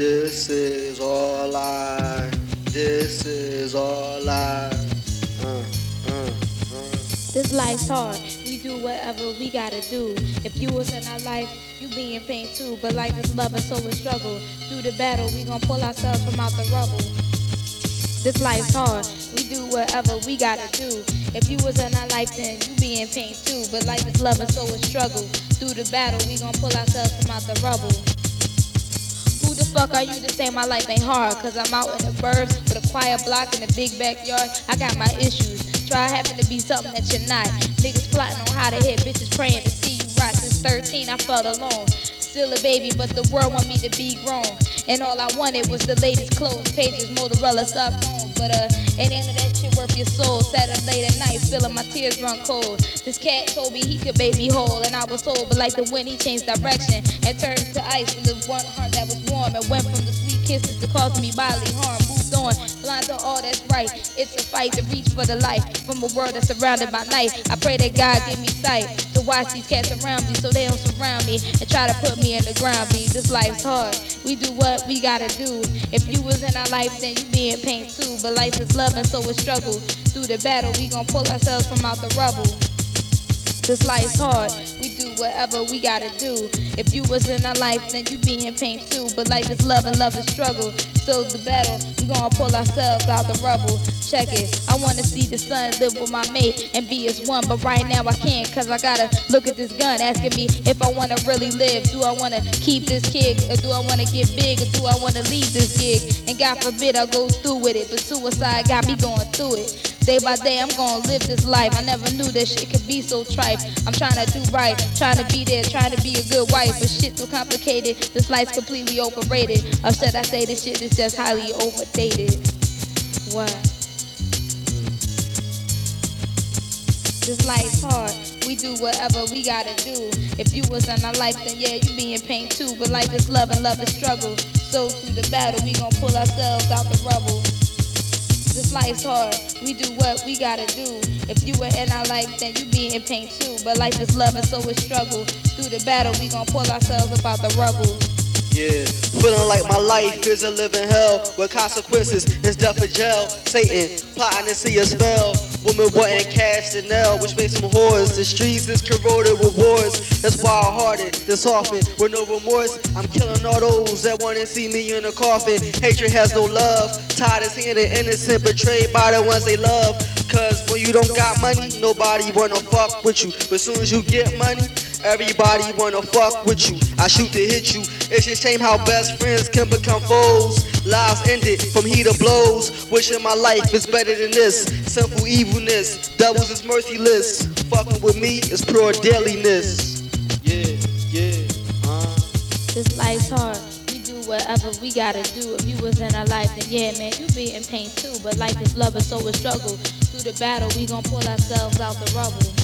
This is all I. This is all I. Uh, uh, uh. This life's hard. We do whatever we gotta do. If you was in our life, you be in pain too. But life is love and so is struggle. Through the battle, we gon' pull ourselves from out the rubble. This life's hard. We do whatever we gotta do. If you was in our life, then you be in pain too. But life is love and so is struggle. Through the battle, we gon' pull ourselves from out the rubble. The fuck are you to say my life ain't hard? Cause I'm out in the burbs with a quiet block in a big backyard. I got my issues. Try having to be something that you're not. Niggas plotting on how to hit, bitches praying to see you rock. Since 13, I felt alone. Still a baby, but the world want me to be grown. And all I wanted was the latest clothes, pages, Motorola phone. But uh, ain't none of that shit worth your soul. Sat up late at night, feeling my tears run cold. This cat told me he could make me whole, and I was told, but like the wind, he changed direction and turned to ice from the one heart that was warm and went from the sweet kisses to causing me bodily harm. Moved on, blind to all that's right. It's a fight to reach for the light from a world that's surrounded by night. I pray that God give me sight to watch these cats around me so they don't surround me and try to put me in the ground. Be this life's hard. We do what we gotta do. If you was in our life, then you be in pain too. But life is love and so is struggle. Through the battle, we gon' pull ourselves from out the rubble. This life's hard. Whatever we gotta do. If you was in our life, then you'd be in pain too. But life is love and love is struggle. So the battle, we gonna pull ourselves out the rubble. Check it. I wanna see the sun live with my mate and be as one. But right now I can't, cause I gotta look at this gun asking me if I wanna really live. Do I wanna keep this kid? Or do I wanna get big? Or do I wanna leave this gig? And God forbid I go through with it. But suicide got me going through it. Day by day, I'm gonna live this life. I never knew that shit could be so trite. I'm trying to do right, trying to be there, trying to be a good wife. But shit so complicated. This life's completely overrated. Should I say this shit is just highly overdated? What? This life's hard. We do whatever we gotta do. If you was in our life, then yeah, you be in pain too. But life is love and love is struggle. So through the battle, we gon' pull ourselves out the rubble. This life's hard. We do what we gotta do. If you were in our life, then you be in pain too. But life is love and so is struggle. Through the battle, we gon' pull ourselves up out the rubble. Yeah, feeling like my life is a living hell with consequences. It's death or jail. Satan plotting to see us fail. Women wanting cash Chanel, which makes them whores. The streets is corroded with wars. That's wild hearted, that's often with no remorse. I'm killing all those that want to see me in a coffin. Hatred has no love. Tired of seeing the innocent betrayed by the ones they love. Cause when you don't got money, nobody wanna fuck with you. But soon as you get money, everybody wanna fuck with you. I shoot to hit you. It's a shame how best friends can become foes. Lives ended from heat of blows. Wishing my life is better than this. Simple evilness. Devils is merciless. Fucking with me is pure deadliness. Yeah, yeah, uh. This life's hard. We do whatever we gotta do. If you was in our life, then yeah, man, you be in pain too. But life is love and so is struggle. Through the battle, we gon' pull ourselves out the rubble.